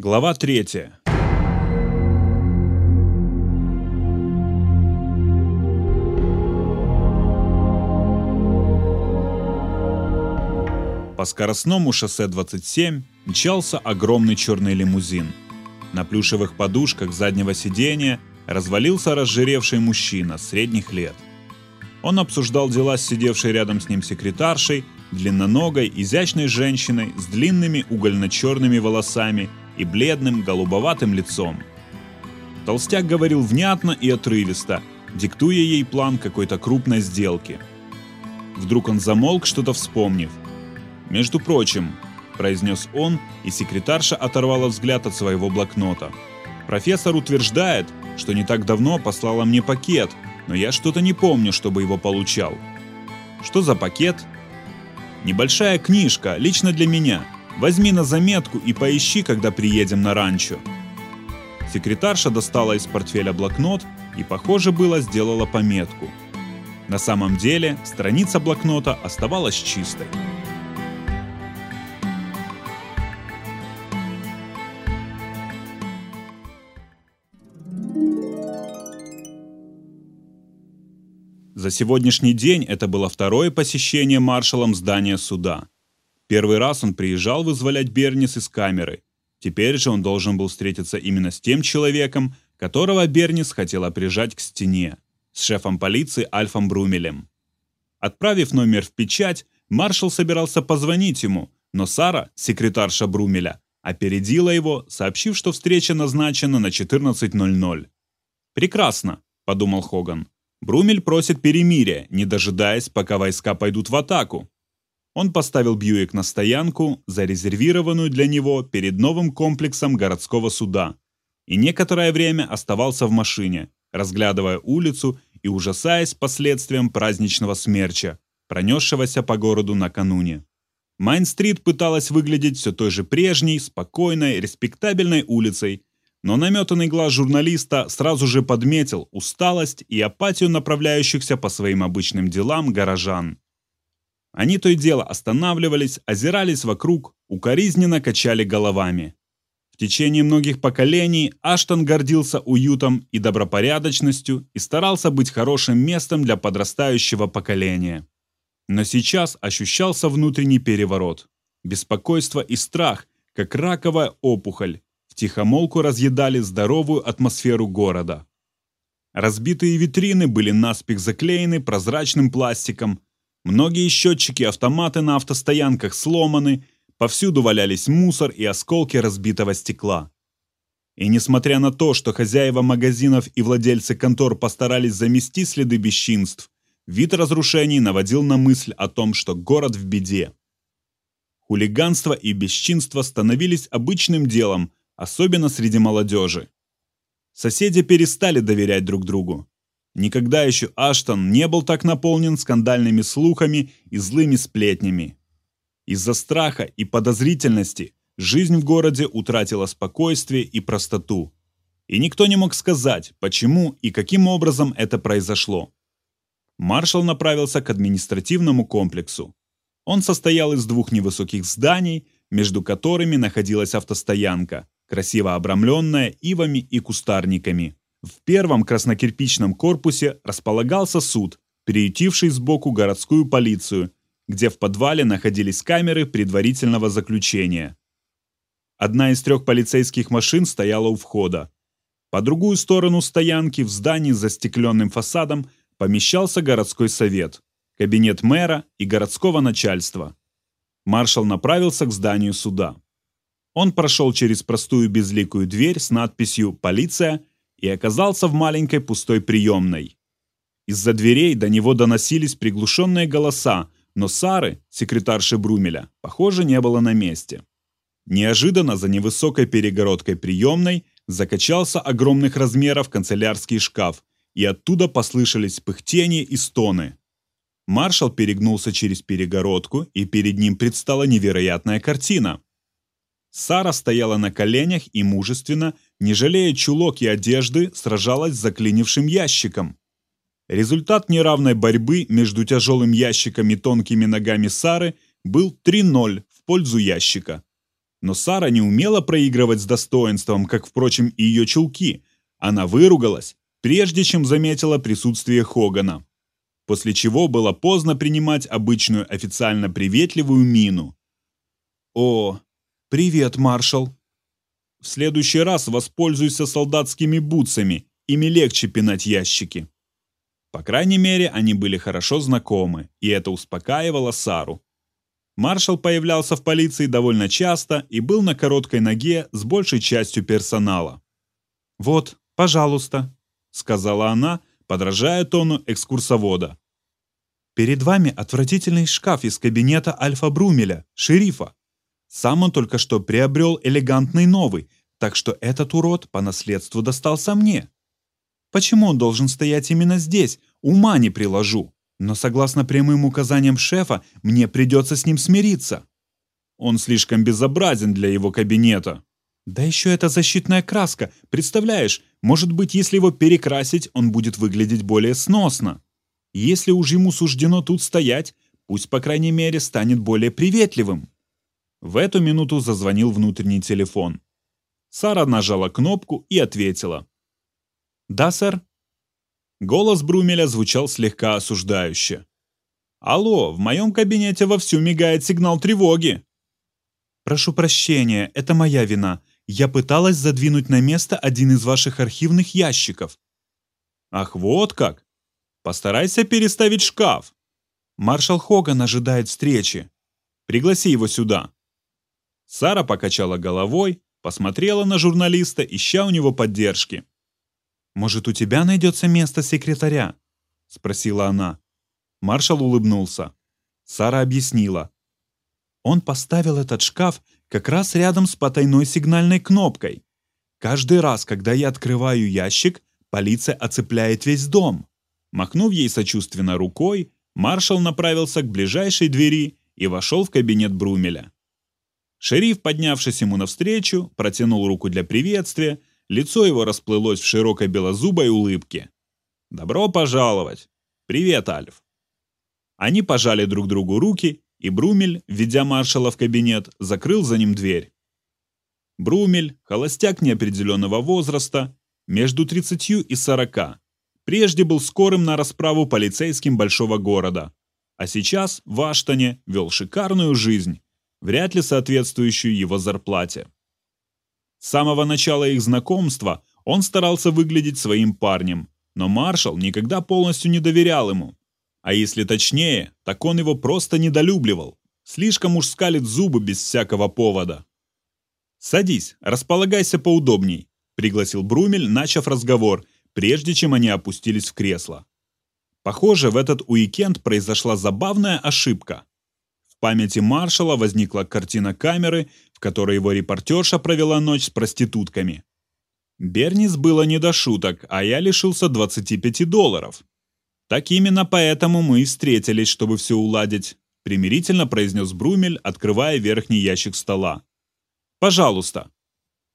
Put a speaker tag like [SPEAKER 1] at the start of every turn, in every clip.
[SPEAKER 1] Глава 3. По скоростному шоссе 27 мчался огромный черный лимузин. На плюшевых подушках заднего сидения развалился разжиревший мужчина средних лет. Он обсуждал дела с сидевшей рядом с ним секретаршей, длинноногой, изящной женщиной с длинными угольно-черными волосами и бледным голубоватым лицом. Толстяк говорил внятно и отрывисто, диктуя ей план какой-то крупной сделки. Вдруг он замолк, что-то вспомнив. «Между прочим», – произнес он, и секретарша оторвала взгляд от своего блокнота. «Профессор утверждает, что не так давно послала мне пакет, но я что-то не помню, чтобы его получал». «Что за пакет?» «Небольшая книжка, лично для меня», Возьми на заметку и поищи, когда приедем на ранчо». Секретарша достала из портфеля блокнот и, похоже было, сделала пометку. На самом деле, страница блокнота оставалась чистой. За сегодняшний день это было второе посещение маршалом здания суда – Первый раз он приезжал вызволять Бернис из камеры. Теперь же он должен был встретиться именно с тем человеком, которого Бернис хотела прижать к стене, с шефом полиции Альфом Брумелем. Отправив номер в печать, маршал собирался позвонить ему, но Сара, секретарша Брумеля, опередила его, сообщив, что встреча назначена на 14.00. «Прекрасно», — подумал Хоган. Брумель просит перемирия, не дожидаясь, пока войска пойдут в атаку. Он поставил Бьюик на стоянку, зарезервированную для него перед новым комплексом городского суда, и некоторое время оставался в машине, разглядывая улицу и ужасаясь последствиям праздничного смерча, пронесшегося по городу накануне. Майн-стрит пыталась выглядеть все той же прежней, спокойной, респектабельной улицей, но наметанный глаз журналиста сразу же подметил усталость и апатию направляющихся по своим обычным делам горожан. Они то и дело останавливались, озирались вокруг, укоризненно качали головами. В течение многих поколений Аштон гордился уютом и добропорядочностью и старался быть хорошим местом для подрастающего поколения. Но сейчас ощущался внутренний переворот. Беспокойство и страх, как раковая опухоль, втихомолку разъедали здоровую атмосферу города. Разбитые витрины были наспех заклеены прозрачным пластиком, Многие счетчики автоматы на автостоянках сломаны, повсюду валялись мусор и осколки разбитого стекла. И несмотря на то, что хозяева магазинов и владельцы контор постарались замести следы бесчинств, вид разрушений наводил на мысль о том, что город в беде. Хулиганство и бесчинство становились обычным делом, особенно среди молодежи. Соседи перестали доверять друг другу. Никогда еще Аштон не был так наполнен скандальными слухами и злыми сплетнями. Из-за страха и подозрительности жизнь в городе утратила спокойствие и простоту. И никто не мог сказать, почему и каким образом это произошло. Маршал направился к административному комплексу. Он состоял из двух невысоких зданий, между которыми находилась автостоянка, красиво обрамленная ивами и кустарниками. В первом краснокирпичном корпусе располагался суд, приютивший сбоку городскую полицию, где в подвале находились камеры предварительного заключения. Одна из трех полицейских машин стояла у входа. По другую сторону стоянки в здании с застекленным фасадом помещался городской совет, кабинет мэра и городского начальства. Маршал направился к зданию суда. Он прошел через простую безликую дверь с надписью «Полиция» и оказался в маленькой пустой приемной. Из-за дверей до него доносились приглушенные голоса, но Сары, секретарши Брумеля, похоже, не было на месте. Неожиданно за невысокой перегородкой приемной закачался огромных размеров канцелярский шкаф, и оттуда послышались пыхтения и стоны. Маршал перегнулся через перегородку, и перед ним предстала невероятная картина. Сара стояла на коленях и мужественно, не жалея чулок и одежды, сражалась с заклинившим ящиком. Результат неравной борьбы между тяжелым ящиком и тонкими ногами Сары был 3-0 в пользу ящика. Но Сара не умела проигрывать с достоинством, как, впрочем, и ее чулки. Она выругалась, прежде чем заметила присутствие Хогана. После чего было поздно принимать обычную официально приветливую мину. «О, привет, маршал!» «В следующий раз воспользуйся солдатскими бутсами, ими легче пинать ящики». По крайней мере, они были хорошо знакомы, и это успокаивало Сару. Маршал появлялся в полиции довольно часто и был на короткой ноге с большей частью персонала. «Вот, пожалуйста», — сказала она, подражая тону экскурсовода. «Перед вами отвратительный шкаф из кабинета Альфа Брумеля, шерифа. Сам он только что приобрел элегантный новый, так что этот урод по наследству достался мне. Почему он должен стоять именно здесь, ума не приложу. Но согласно прямым указаниям шефа, мне придется с ним смириться. Он слишком безобразен для его кабинета. Да еще эта защитная краска, представляешь, может быть, если его перекрасить, он будет выглядеть более сносно. Если уж ему суждено тут стоять, пусть, по крайней мере, станет более приветливым. В эту минуту зазвонил внутренний телефон. Сара нажала кнопку и ответила. «Да, сэр?» Голос Брумеля звучал слегка осуждающе. «Алло, в моем кабинете вовсю мигает сигнал тревоги!» «Прошу прощения, это моя вина. Я пыталась задвинуть на место один из ваших архивных ящиков». «Ах, вот как! Постарайся переставить шкаф!» «Маршал Хоган ожидает встречи. Пригласи его сюда». Сара покачала головой, посмотрела на журналиста, ища у него поддержки. «Может, у тебя найдется место секретаря?» — спросила она. Маршал улыбнулся. Сара объяснила. Он поставил этот шкаф как раз рядом с потайной сигнальной кнопкой. Каждый раз, когда я открываю ящик, полиция оцепляет весь дом. Махнув ей сочувственно рукой, маршал направился к ближайшей двери и вошел в кабинет Брумеля. Шериф, поднявшись ему навстречу, протянул руку для приветствия, Лицо его расплылось в широкой белозубой улыбке. «Добро пожаловать! Привет, Альф!» Они пожали друг другу руки, и Брумель, введя маршала в кабинет, закрыл за ним дверь. Брумель, холостяк неопределенного возраста, между 30 и 40, прежде был скорым на расправу полицейским большого города, а сейчас в Аштоне вел шикарную жизнь, вряд ли соответствующую его зарплате. С самого начала их знакомства он старался выглядеть своим парнем, но маршал никогда полностью не доверял ему. А если точнее, так он его просто недолюбливал. Слишком уж скалит зубы без всякого повода. «Садись, располагайся поудобней», — пригласил Брумель, начав разговор, прежде чем они опустились в кресло. Похоже, в этот уикенд произошла забавная ошибка. В памяти маршала возникла картина камеры, в которой его репортерша провела ночь с проститутками. Бернис было не до шуток, а я лишился 25 долларов. Так именно поэтому мы и встретились, чтобы все уладить, примирительно произнес Брумель, открывая верхний ящик стола. Пожалуйста.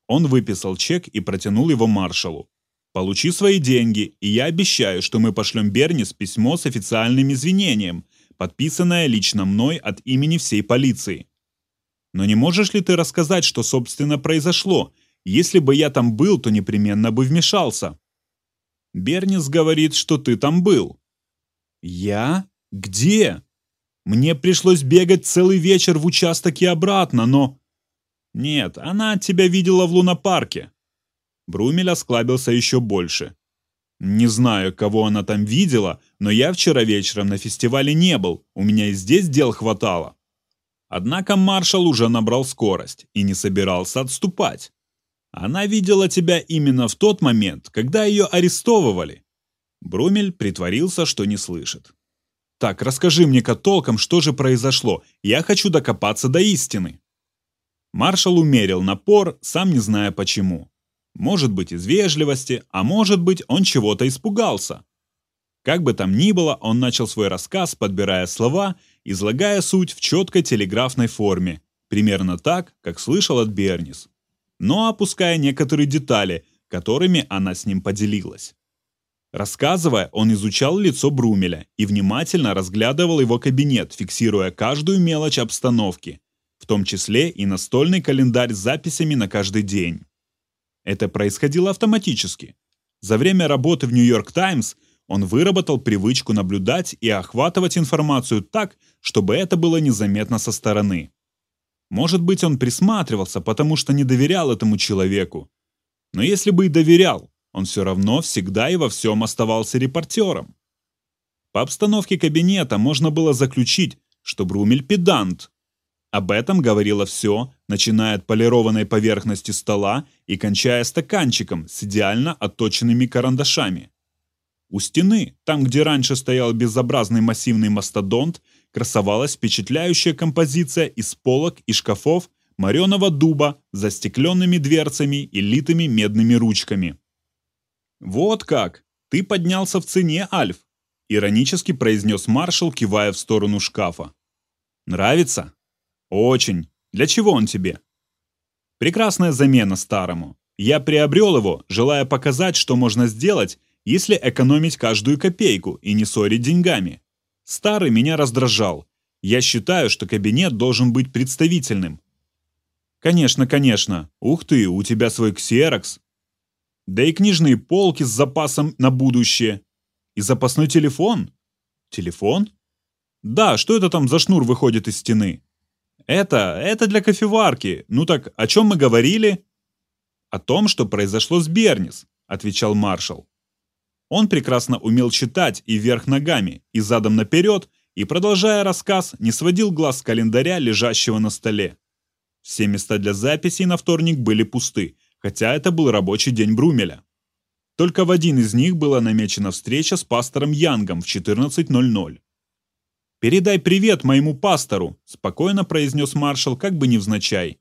[SPEAKER 1] Он выписал чек и протянул его маршалу. Получи свои деньги, и я обещаю, что мы пошлем Бернис письмо с официальным извинением, подписанное лично мной от имени всей полиции. Но не можешь ли ты рассказать, что, собственно, произошло? Если бы я там был, то непременно бы вмешался. Бернис говорит, что ты там был. Я? Где? Мне пришлось бегать целый вечер в участок и обратно, но... Нет, она тебя видела в лунопарке. Брумель осклабился еще больше. Не знаю, кого она там видела, но я вчера вечером на фестивале не был, у меня и здесь дел хватало. Однако маршал уже набрал скорость и не собирался отступать. Она видела тебя именно в тот момент, когда ее арестовывали. Брумель притворился, что не слышит. «Так, расскажи мне-ка толком, что же произошло. Я хочу докопаться до истины». Маршал умерил напор, сам не зная почему. Может быть, из вежливости, а может быть, он чего-то испугался. Как бы там ни было, он начал свой рассказ, подбирая слова излагая суть в четкой телеграфной форме, примерно так, как слышал от Бернис, но опуская некоторые детали, которыми она с ним поделилась. Рассказывая, он изучал лицо Брумеля и внимательно разглядывал его кабинет, фиксируя каждую мелочь обстановки, в том числе и настольный календарь с записями на каждый день. Это происходило автоматически. За время работы в «Нью-Йорк Таймс» он выработал привычку наблюдать и охватывать информацию так, чтобы это было незаметно со стороны. Может быть, он присматривался, потому что не доверял этому человеку. Но если бы и доверял, он все равно всегда и во всем оставался репортером. По обстановке кабинета можно было заключить, что Брумель педант. Об этом говорило все, начиная от полированной поверхности стола и кончая стаканчиком с идеально отточенными карандашами. У стены, там, где раньше стоял безобразный массивный мастодонт, красовалась впечатляющая композиция из полок и шкафов мореного дуба с застекленными дверцами и литыми медными ручками. «Вот как! Ты поднялся в цене, Альф!» — иронически произнес маршал, кивая в сторону шкафа. «Нравится?» «Очень. Для чего он тебе?» «Прекрасная замена старому. Я приобрел его, желая показать, что можно сделать, если экономить каждую копейку и не ссорить деньгами. Старый меня раздражал. Я считаю, что кабинет должен быть представительным. Конечно, конечно. Ух ты, у тебя свой ксерокс. Да и книжные полки с запасом на будущее. И запасной телефон. Телефон? Да, что это там за шнур выходит из стены? Это, это для кофеварки. Ну так, о чем мы говорили? О том, что произошло с Бернис, отвечал маршал. Он прекрасно умел читать и вверх ногами, и задом наперед, и, продолжая рассказ, не сводил глаз с календаря, лежащего на столе. Все места для записей на вторник были пусты, хотя это был рабочий день Брумеля. Только в один из них была намечена встреча с пастором Янгом в 14.00. «Передай привет моему пастору», – спокойно произнес маршал, как бы невзначай.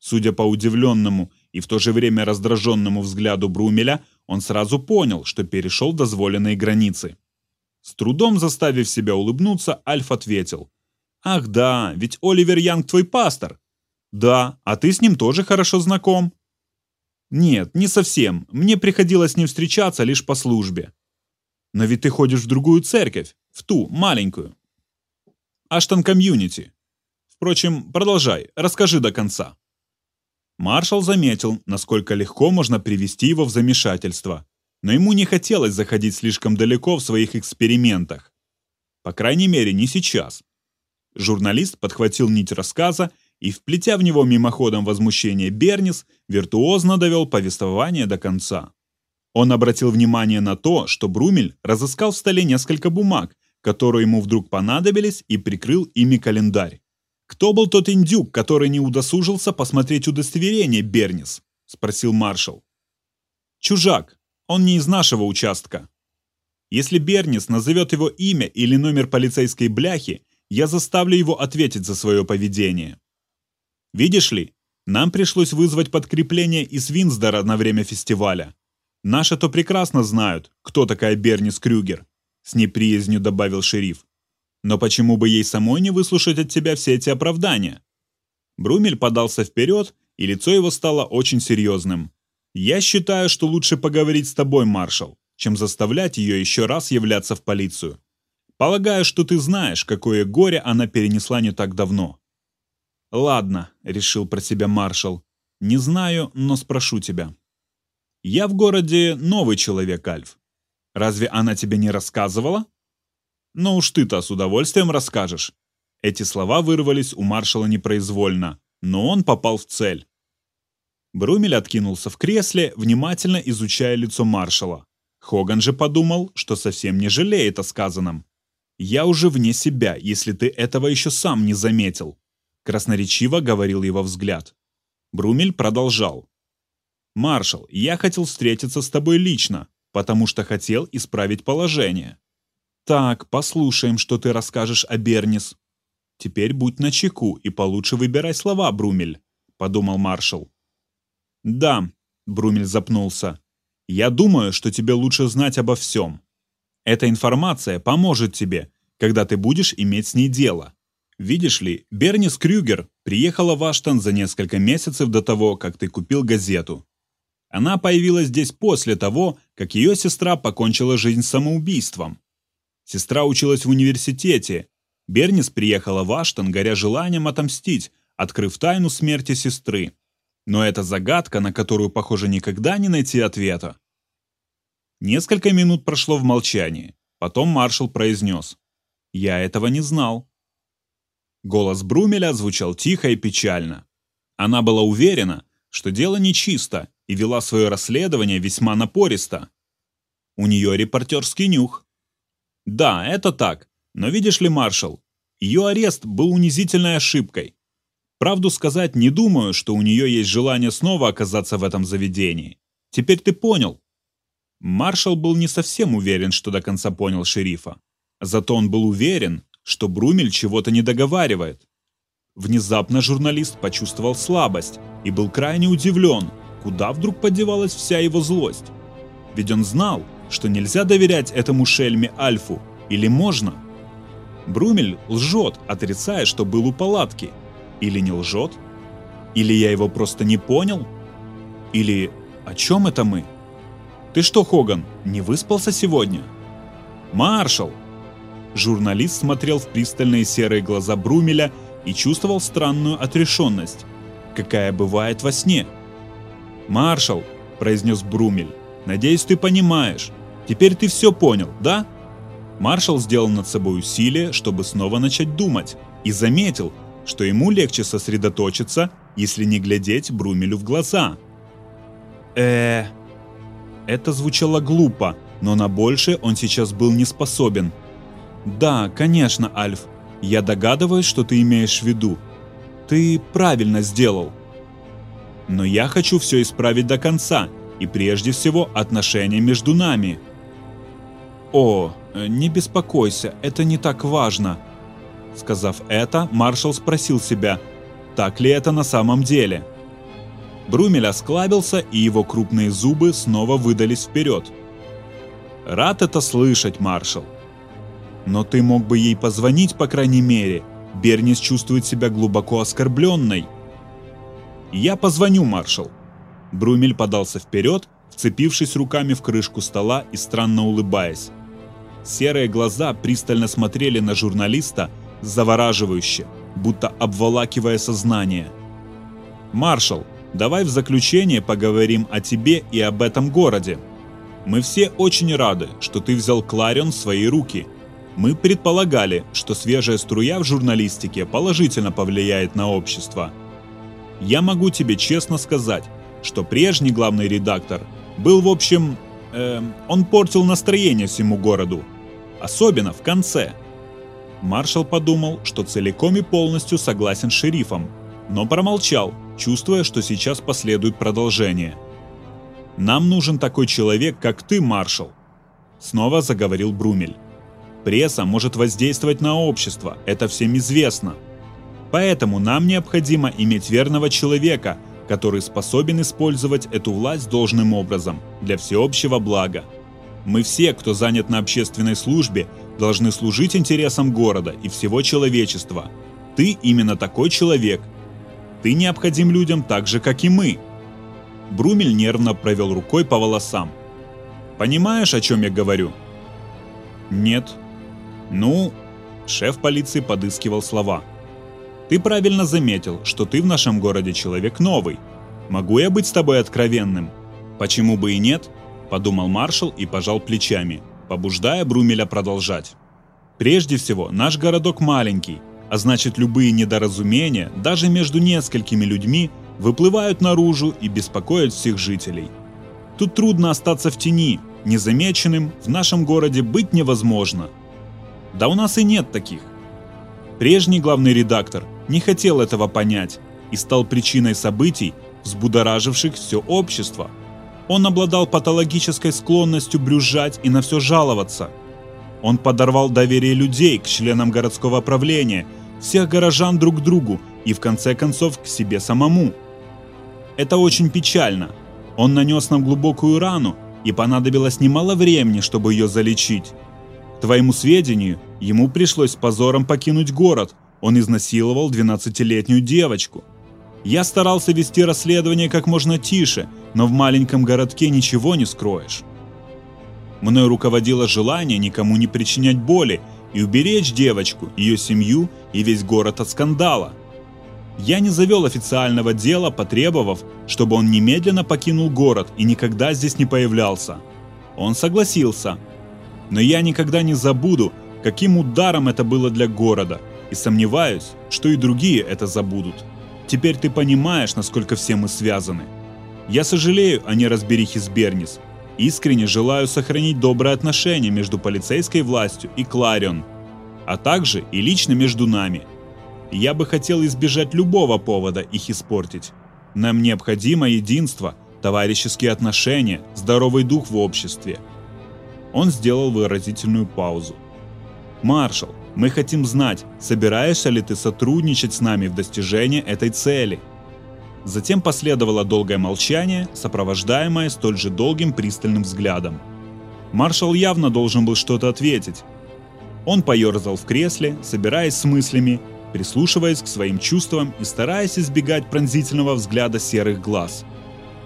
[SPEAKER 1] Судя по удивленному и в то же время раздраженному взгляду Брумеля, он сразу понял, что перешел дозволенные границы. С трудом заставив себя улыбнуться, Альф ответил. «Ах да, ведь Оливер Янг твой пастор». «Да, а ты с ним тоже хорошо знаком». «Нет, не совсем. Мне приходилось с ним встречаться лишь по службе». «Но ведь ты ходишь в другую церковь, в ту, маленькую». «Ashton Community». Впрочем, продолжай, расскажи до конца. Маршал заметил, насколько легко можно привести его в замешательство, но ему не хотелось заходить слишком далеко в своих экспериментах. По крайней мере, не сейчас. Журналист подхватил нить рассказа и, вплетя в него мимоходом возмущение Бернис, виртуозно довел повествование до конца. Он обратил внимание на то, что Брумель разыскал в столе несколько бумаг, которые ему вдруг понадобились, и прикрыл ими календарь. «Кто был тот индюк, который не удосужился посмотреть удостоверение, Бернис?» – спросил маршал. «Чужак. Он не из нашего участка. Если Бернис назовет его имя или номер полицейской бляхи, я заставлю его ответить за свое поведение. Видишь ли, нам пришлось вызвать подкрепление из Винсдора на время фестиваля. Наши-то прекрасно знают, кто такая Бернис Крюгер», – с неприязнью добавил шериф. Но почему бы ей самой не выслушать от тебя все эти оправдания? Брумель подался вперед, и лицо его стало очень серьезным. «Я считаю, что лучше поговорить с тобой, маршал, чем заставлять ее еще раз являться в полицию. Полагаю, что ты знаешь, какое горе она перенесла не так давно». «Ладно», — решил про себя маршал. «Не знаю, но спрошу тебя. Я в городе новый человек, Альф. Разве она тебе не рассказывала?» «Ну уж ты-то с удовольствием расскажешь». Эти слова вырвались у маршала непроизвольно, но он попал в цель. Брумель откинулся в кресле, внимательно изучая лицо маршала. Хоган же подумал, что совсем не жалеет о сказанном. «Я уже вне себя, если ты этого еще сам не заметил», красноречиво говорил его взгляд. Брумель продолжал. «Маршал, я хотел встретиться с тобой лично, потому что хотел исправить положение. «Так, послушаем, что ты расскажешь о Бернис». «Теперь будь начеку и получше выбирай слова, Брумель», — подумал маршал. «Да», — Брумель запнулся, — «я думаю, что тебе лучше знать обо всем. Эта информация поможет тебе, когда ты будешь иметь с ней дело. Видишь ли, Бернис Крюгер приехала в Аштон за несколько месяцев до того, как ты купил газету. Она появилась здесь после того, как ее сестра покончила жизнь самоубийством. Сестра училась в университете. Бернис приехала в Аштон, горя желанием отомстить, открыв тайну смерти сестры. Но это загадка, на которую, похоже, никогда не найти ответа. Несколько минут прошло в молчании. Потом маршал произнес. «Я этого не знал». Голос Брумеля звучал тихо и печально. Она была уверена, что дело нечисто, и вела свое расследование весьма напористо. У нее репортерский нюх. Да, это так, но видишь ли, маршал, ее арест был унизительной ошибкой. Правду сказать, не думаю, что у нее есть желание снова оказаться в этом заведении. Теперь ты понял. Маршал был не совсем уверен, что до конца понял шерифа. Зато он был уверен, что Брумель чего-то не договаривает. Внезапно журналист почувствовал слабость и был крайне удивлен, куда вдруг подевалась вся его злость. Ведь он знал, что нельзя доверять этому шельме Альфу, или можно? Брумель лжет, отрицая, что был у палатки. Или не лжет? Или я его просто не понял? Или о чем это мы? Ты что, Хоган, не выспался сегодня? Маршал! Журналист смотрел в пристальные серые глаза Брумеля и чувствовал странную отрешенность, какая бывает во сне. «Маршал», – произнес Брумель, – «надеюсь, ты понимаешь. Теперь ты все понял, да?» Маршал сделал над собой усилие, чтобы снова начать думать, и заметил, что ему легче сосредоточиться, если не глядеть Брумелю в глаза. э Это звучало глупо, но на большее он сейчас был не способен – «Да, конечно, Альф. Я догадываюсь, что ты имеешь в виду. Ты правильно сделал. Но я хочу все исправить до конца, и прежде всего отношения между нами». «О, не беспокойся, это не так важно». Сказав это, маршал спросил себя, так ли это на самом деле. Брумель осклабился, и его крупные зубы снова выдались вперед. «Рад это слышать, маршал. Но ты мог бы ей позвонить, по крайней мере. Бернис чувствует себя глубоко оскорбленной. Я позвоню, маршал. Брумель подался вперед, вцепившись руками в крышку стола и странно улыбаясь. Серые глаза пристально смотрели на журналиста завораживающе, будто обволакивая сознание. «Маршал, давай в заключение поговорим о тебе и об этом городе. Мы все очень рады, что ты взял Кларион в свои руки мы предполагали, что свежая струя в журналистике положительно повлияет на общество. Я могу тебе честно сказать, что прежний главный редактор был, в общем, э, он портил настроение всему городу. Особенно в конце. Маршал подумал, что целиком и полностью согласен с шерифом, но промолчал, чувствуя, что сейчас последует продолжение. «Нам нужен такой человек, как ты, маршал», — снова заговорил Брумель. Пресса может воздействовать на общество, это всем известно. Поэтому нам необходимо иметь верного человека, который способен использовать эту власть должным образом, для всеобщего блага. Мы все, кто занят на общественной службе, должны служить интересам города и всего человечества. Ты именно такой человек. Ты необходим людям так же, как и мы. Брумель нервно провел рукой по волосам. Понимаешь, о чем я говорю? Нет, «Ну...» – шеф полиции подыскивал слова. «Ты правильно заметил, что ты в нашем городе человек новый. Могу я быть с тобой откровенным?» «Почему бы и нет?» – подумал маршал и пожал плечами, побуждая Брумеля продолжать. «Прежде всего, наш городок маленький, а значит любые недоразумения, даже между несколькими людьми, выплывают наружу и беспокоят всех жителей. Тут трудно остаться в тени, незамеченным в нашем городе быть невозможно – да у нас и нет таких. Прежний главный редактор не хотел этого понять и стал причиной событий, взбудораживших все общество. Он обладал патологической склонностью брюзжать и на все жаловаться. Он подорвал доверие людей к членам городского правления, всех горожан друг к другу и в конце концов к себе самому. Это очень печально. Он нанес нам глубокую рану, и понадобилось немало времени, чтобы ее залечить твоему сведению, ему пришлось с позором покинуть город. Он изнасиловал 12-летнюю девочку. Я старался вести расследование как можно тише, но в маленьком городке ничего не скроешь. Мною руководило желание никому не причинять боли и уберечь девочку, ее семью и весь город от скандала. Я не завел официального дела, потребовав, чтобы он немедленно покинул город и никогда здесь не появлялся. Он согласился. Но я никогда не забуду, каким ударом это было для города, и сомневаюсь, что и другие это забудут. Теперь ты понимаешь, насколько все мы связаны. Я сожалею о неразберихе с Бернис. Искренне желаю сохранить добрые отношения между полицейской властью и Кларион, а также и лично между нами. Я бы хотел избежать любого повода их испортить. Нам необходимо единство, товарищеские отношения, здоровый дух в обществе. Он сделал выразительную паузу. «Маршал, мы хотим знать, собираешься ли ты сотрудничать с нами в достижении этой цели?» Затем последовало долгое молчание, сопровождаемое столь же долгим пристальным взглядом. Маршал явно должен был что-то ответить. Он поерзал в кресле, собираясь с мыслями, прислушиваясь к своим чувствам и стараясь избегать пронзительного взгляда серых глаз.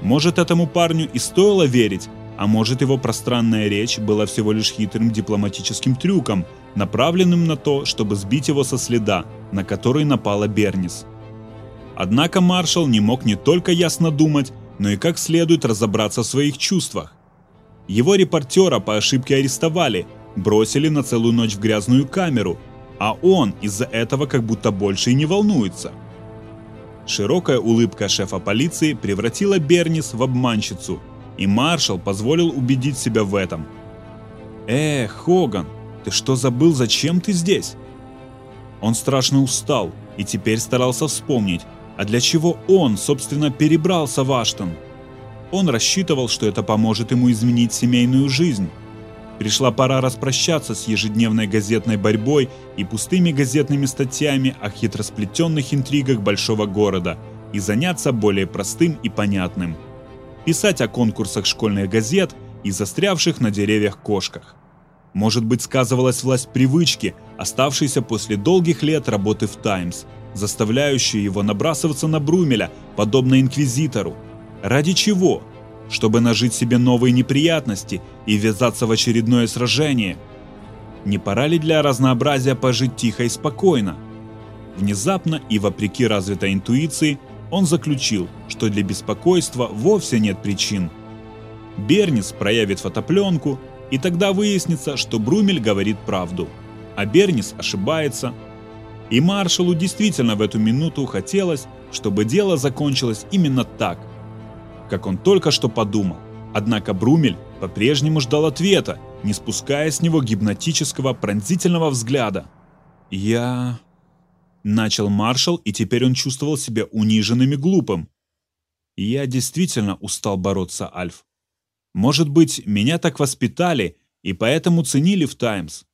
[SPEAKER 1] Может, этому парню и стоило верить, а может, его пространная речь была всего лишь хитрым дипломатическим трюком – направленным на то, чтобы сбить его со следа, на который напала Бернис. Однако маршал не мог не только ясно думать, но и как следует разобраться в своих чувствах. Его репортера по ошибке арестовали, бросили на целую ночь в грязную камеру, а он из-за этого как будто больше и не волнуется. Широкая улыбка шефа полиции превратила Бернис в обманщицу, и маршал позволил убедить себя в этом. «Эх, Хоган, ты что забыл, зачем ты здесь? Он страшно устал и теперь старался вспомнить, а для чего он, собственно, перебрался в Аштон. Он рассчитывал, что это поможет ему изменить семейную жизнь. Пришла пора распрощаться с ежедневной газетной борьбой и пустыми газетными статьями о хитросплетенных интригах большого города и заняться более простым и понятным. Писать о конкурсах школьных газет и застрявших на деревьях кошках. Может быть, сказывалась власть привычки, оставшейся после долгих лет работы в «Таймс», заставляющая его набрасываться на Брумеля, подобно инквизитору. Ради чего? Чтобы нажить себе новые неприятности и ввязаться в очередное сражение. Не пора ли для разнообразия пожить тихо и спокойно? Внезапно и вопреки развитой интуиции, он заключил, что для беспокойства вовсе нет причин. Бернис проявит фотопленку, и тогда выяснится, что Брумель говорит правду, а Бернис ошибается. И маршалу действительно в эту минуту хотелось, чтобы дело закончилось именно так, как он только что подумал. Однако Брумель по-прежнему ждал ответа, не спуская с него гипнотического пронзительного взгляда. «Я...» Начал маршал, и теперь он чувствовал себя униженным и глупым. «Я действительно устал бороться, Альф. Может быть, меня так воспитали и поэтому ценили в «Таймс».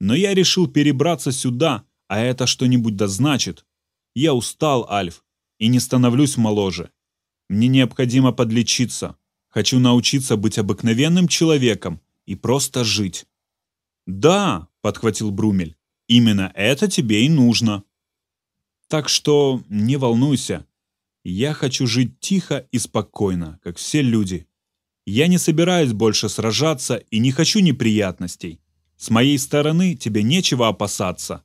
[SPEAKER 1] Но я решил перебраться сюда, а это что-нибудь да значит. Я устал, Альф, и не становлюсь моложе. Мне необходимо подлечиться. Хочу научиться быть обыкновенным человеком и просто жить. «Да», — подхватил Брумель, — «именно это тебе и нужно». Так что не волнуйся. Я хочу жить тихо и спокойно, как все люди. Я не собираюсь больше сражаться и не хочу неприятностей. С моей стороны тебе нечего опасаться».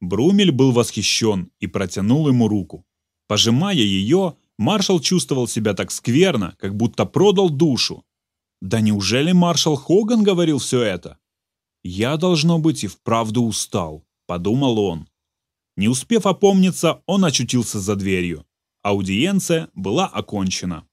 [SPEAKER 1] Брумель был восхищен и протянул ему руку. Пожимая ее, маршал чувствовал себя так скверно, как будто продал душу. Да неужели маршал Хоган говорил все это? «Я, должно быть, и вправду устал», — подумал он. Не успев опомниться, он очутился за дверью. Аудиенция была окончена.